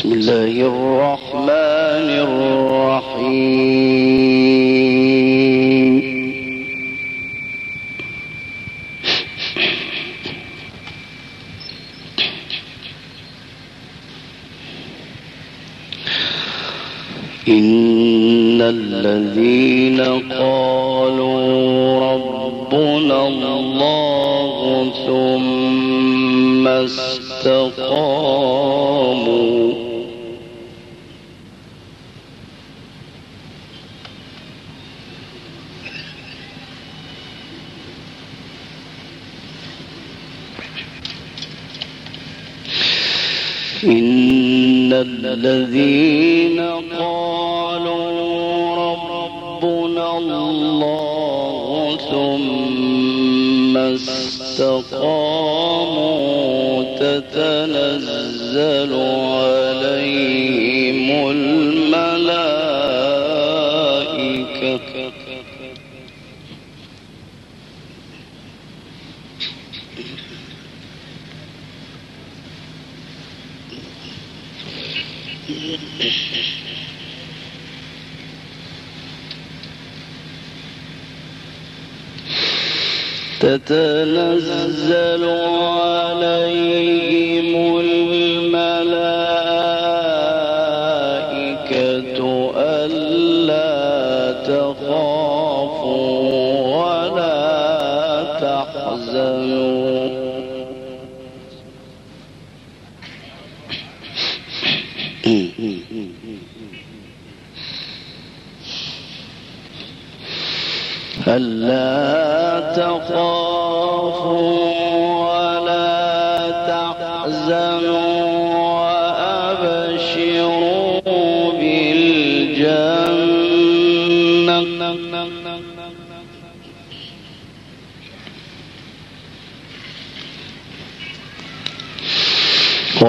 بسم الله الرحمن الرحيم. إن الذين قالوا إن تتنزل عليهم الملائكة ألا تخافوا ولا تحزنوا. ألا تخافوا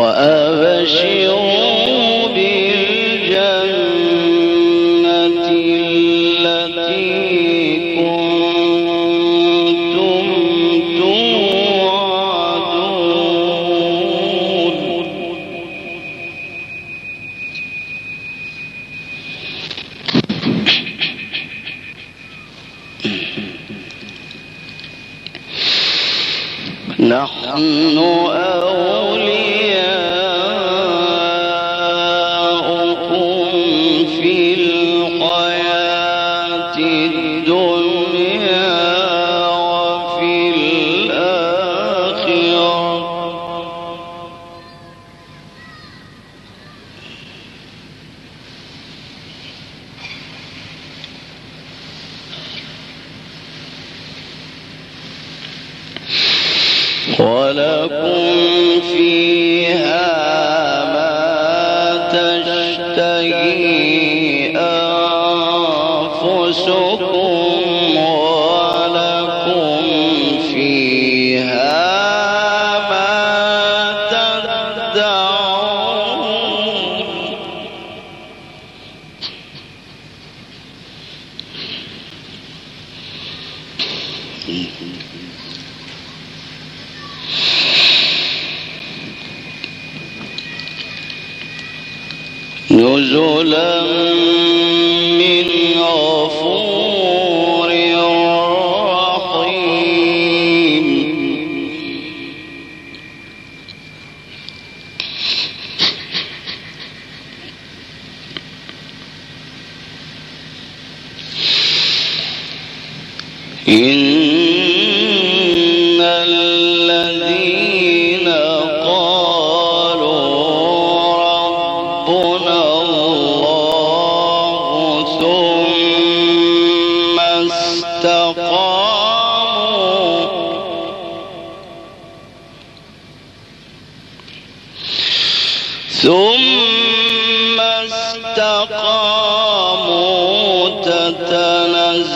وأبشروا بالجنة التي كنتم توعدون. نحن ولكم ثم استقاموا تتنزل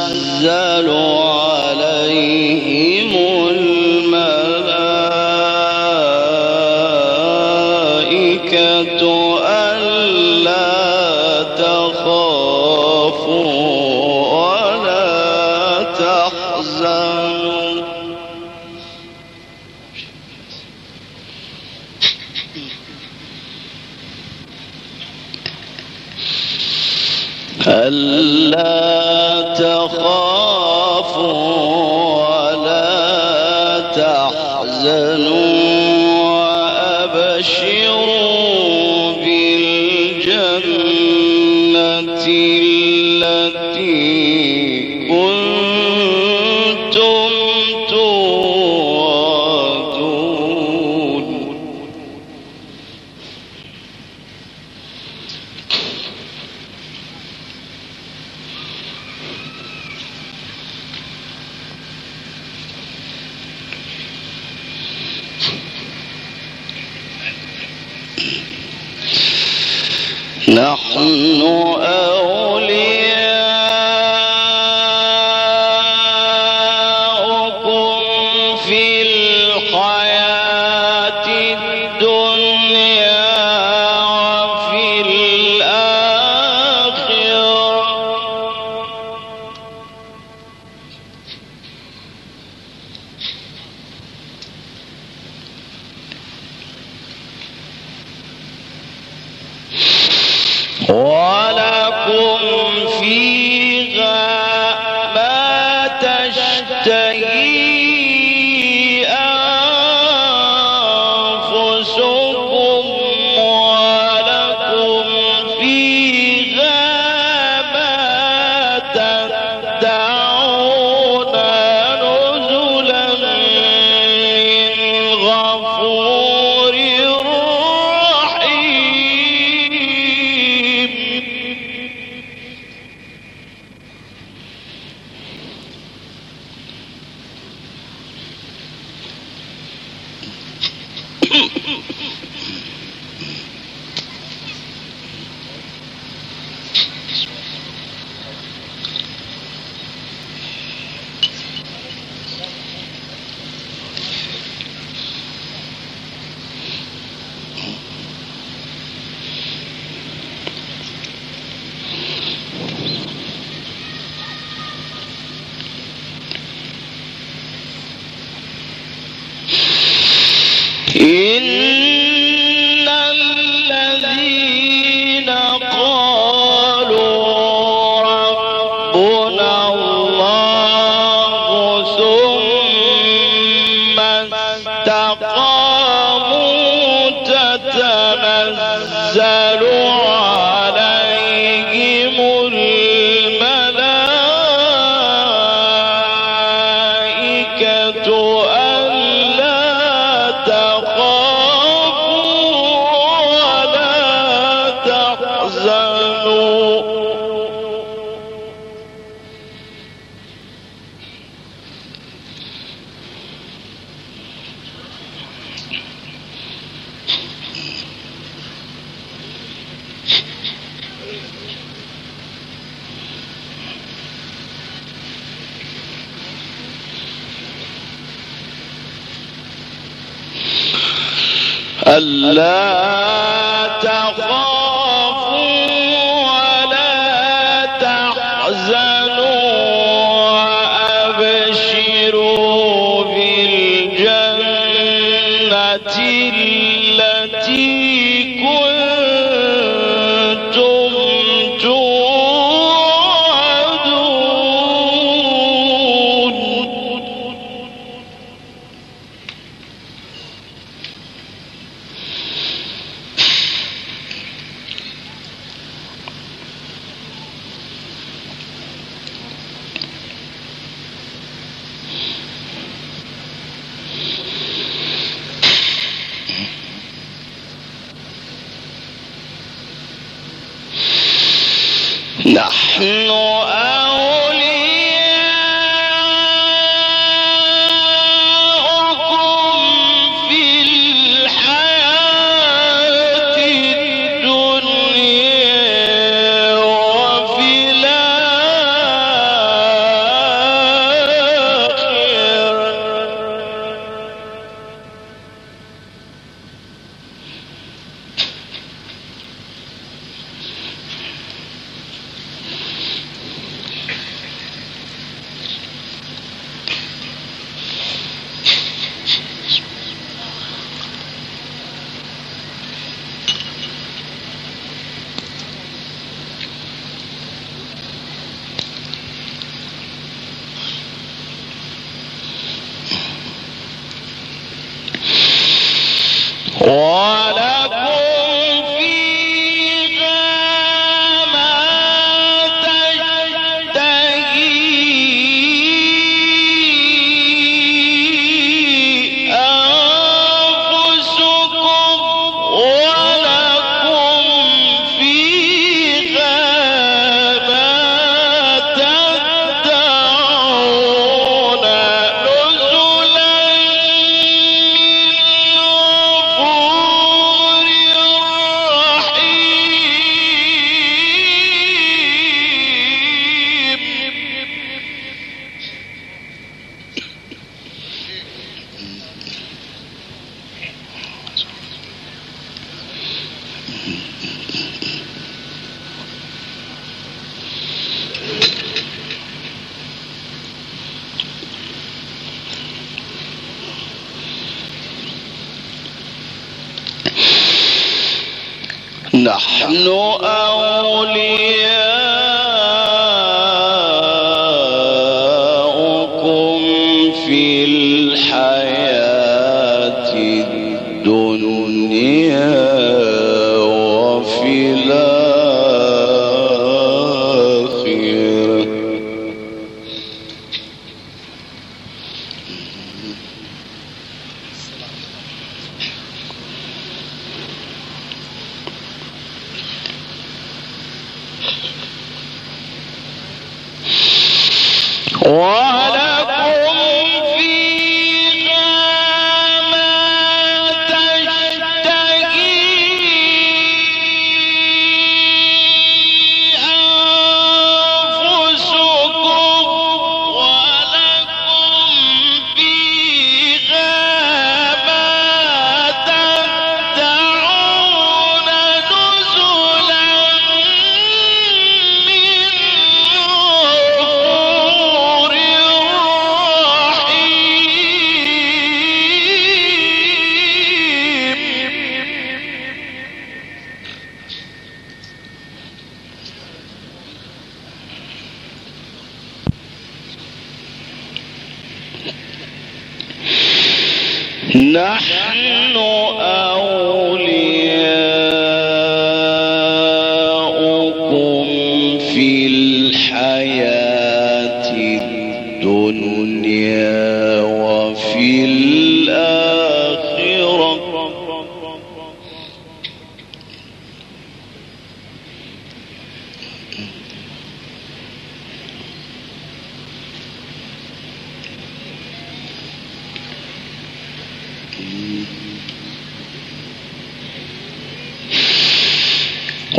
我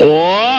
我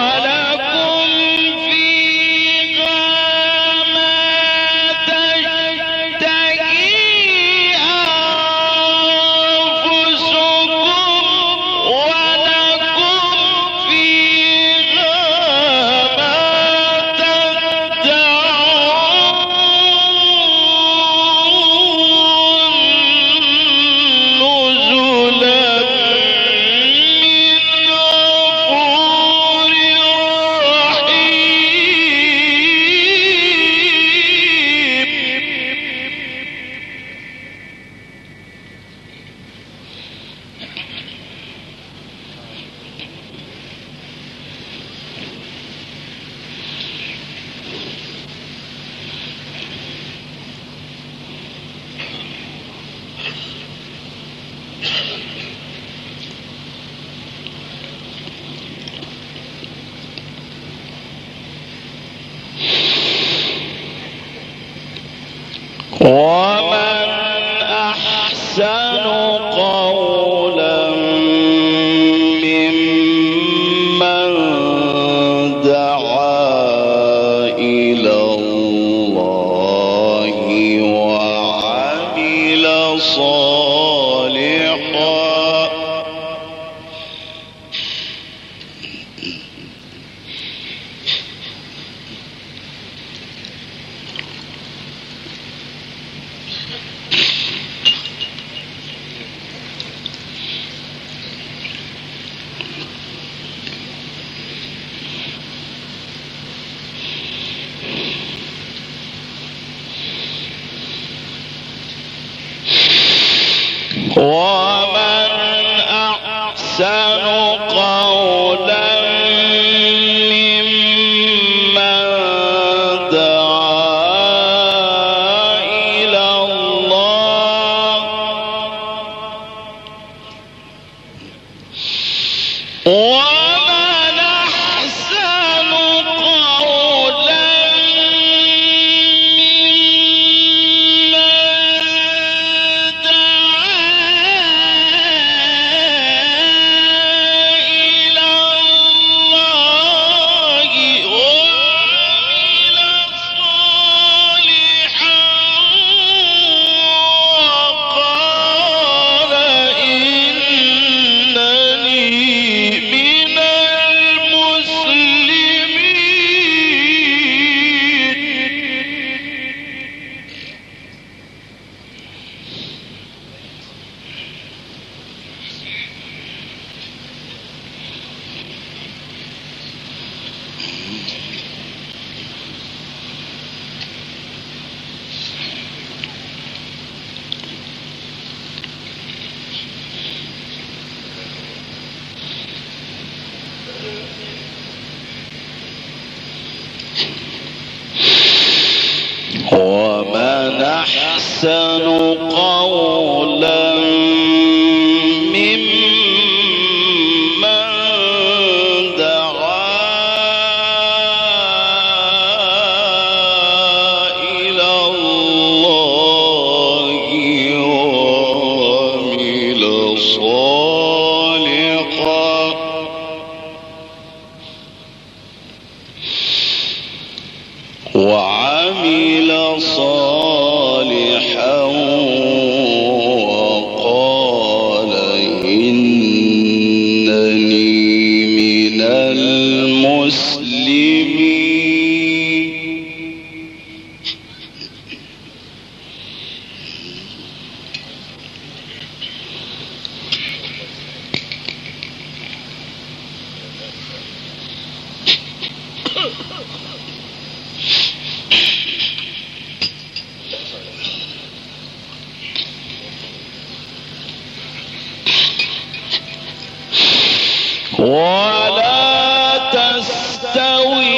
ولا تستوي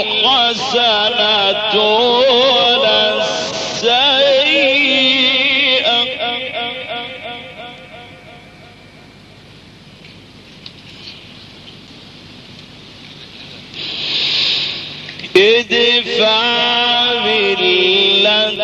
الحسنة ولا السيئة. ادفع بالتي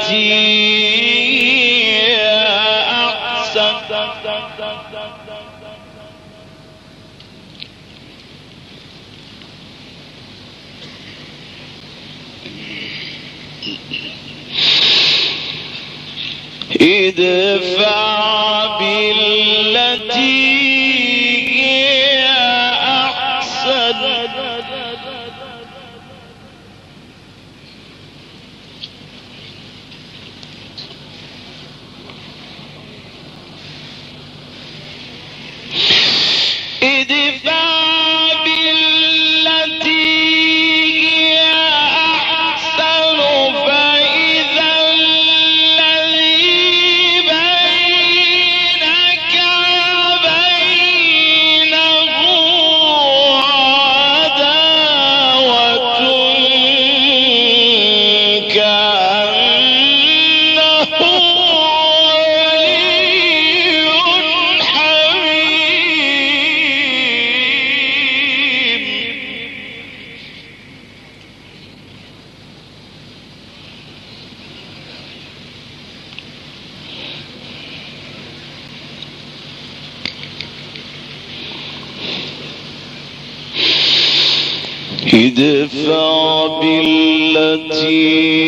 ادفع بالتي الرحيم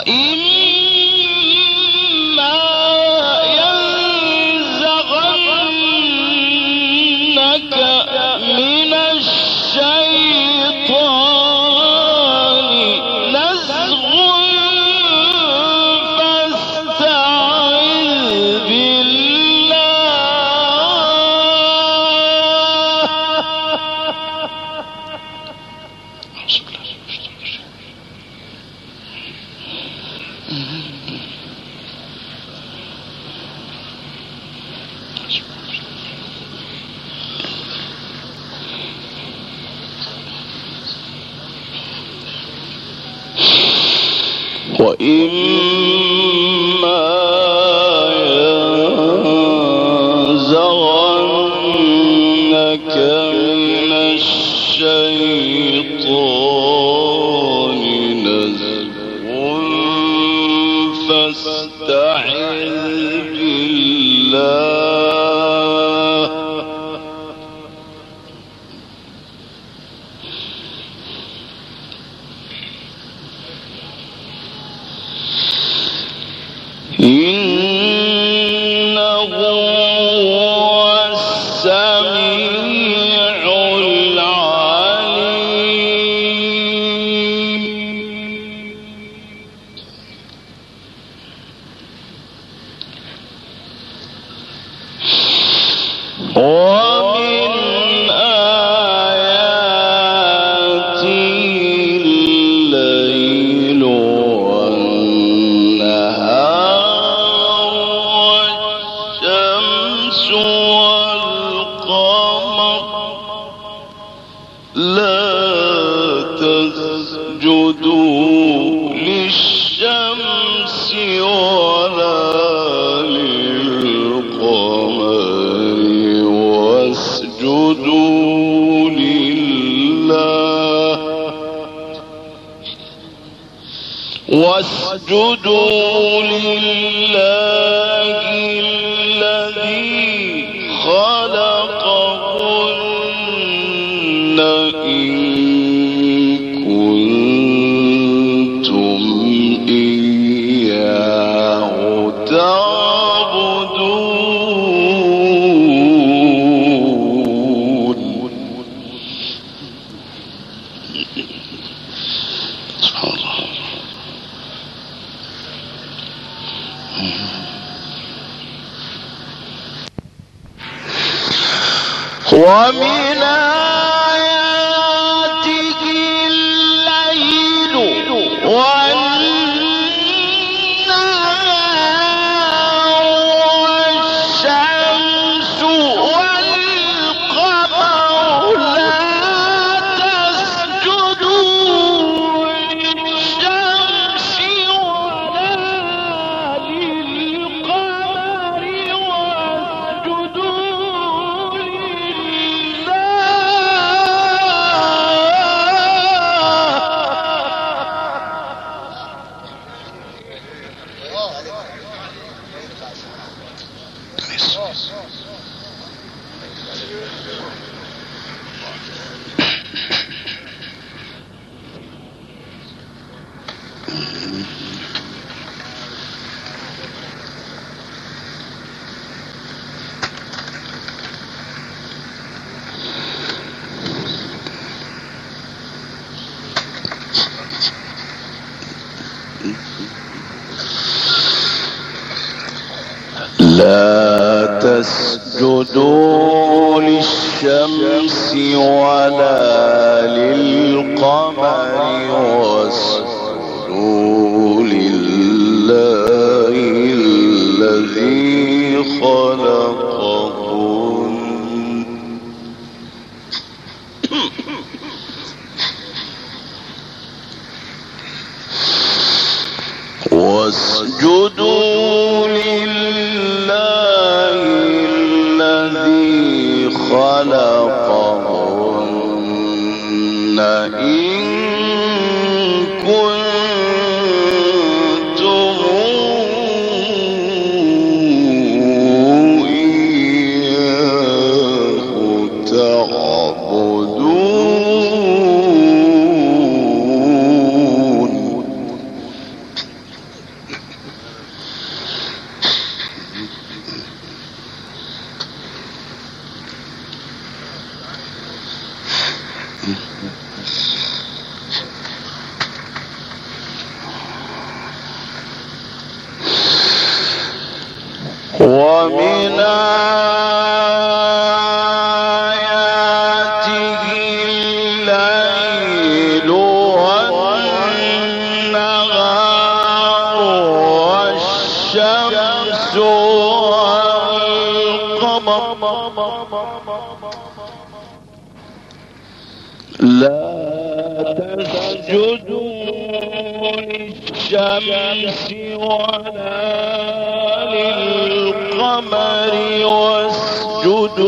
وإما Mm. ومن واسجدوا تسجدوا للشمس ولا للقمر واسجدوا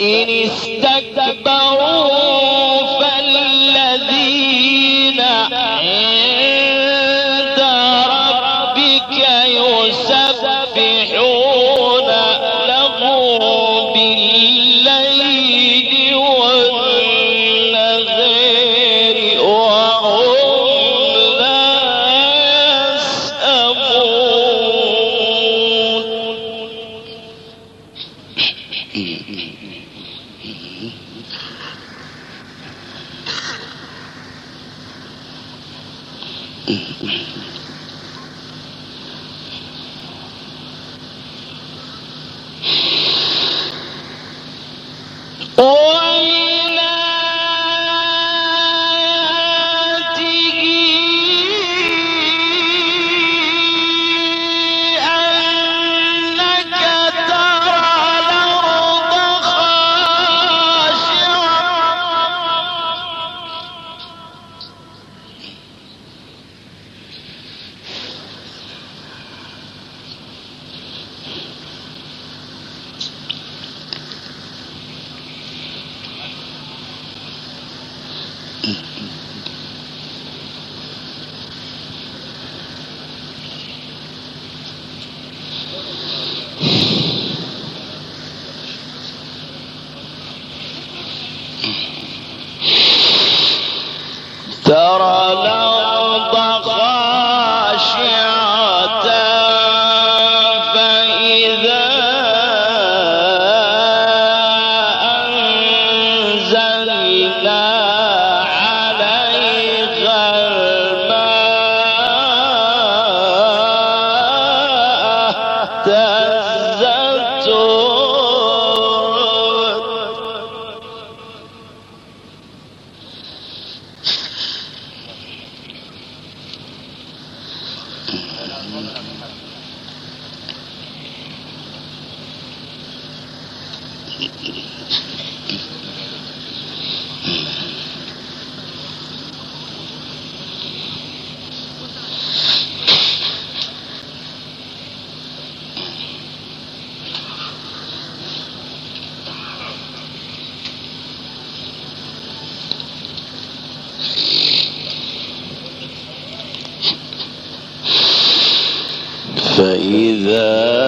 فإن استكبروا فإذا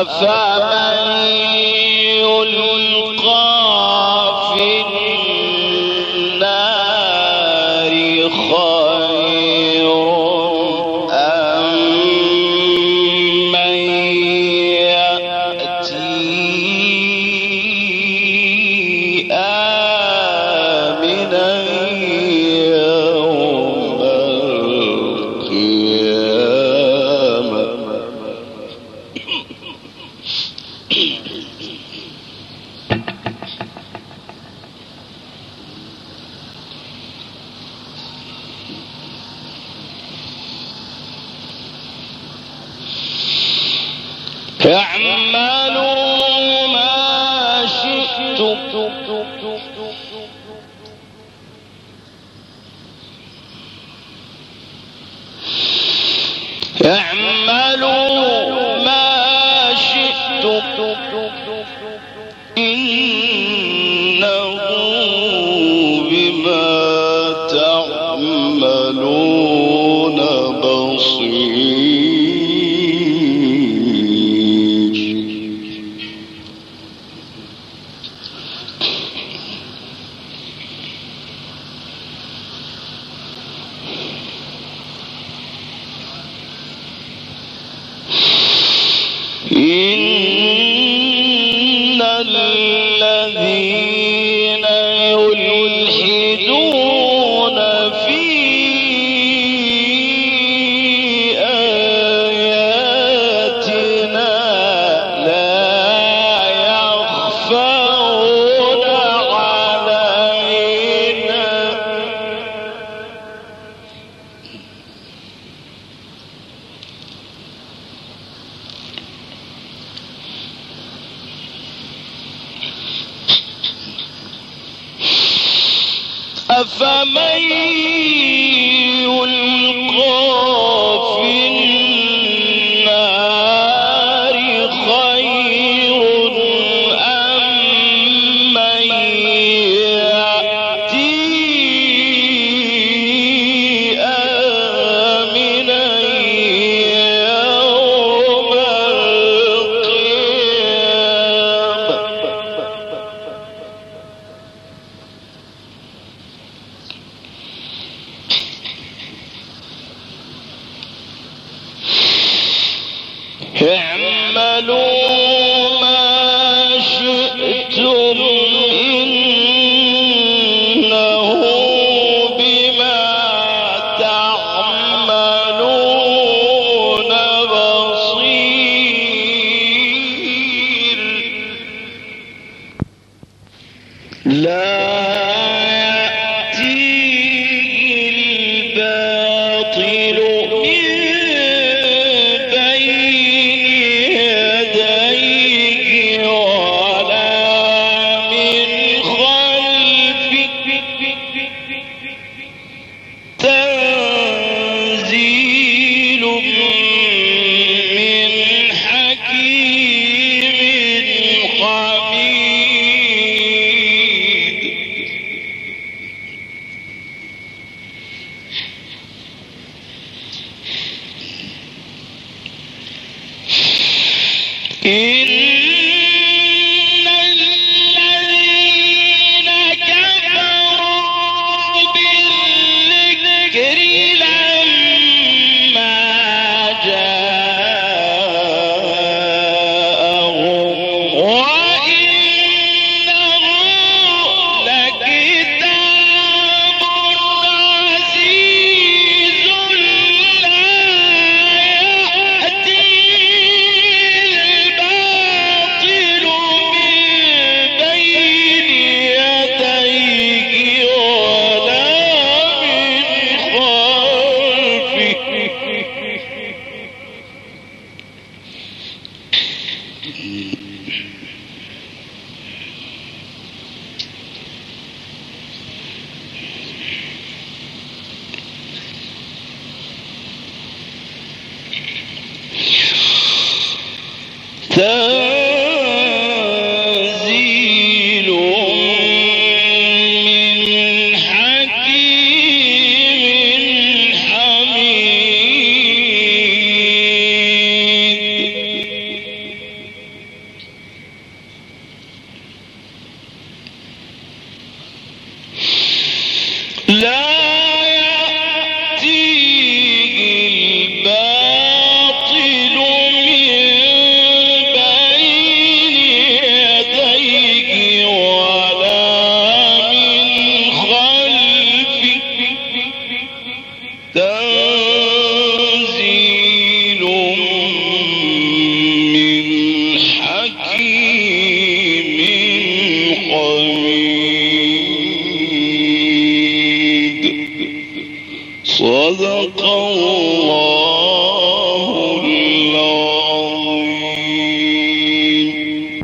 أفمن يلقى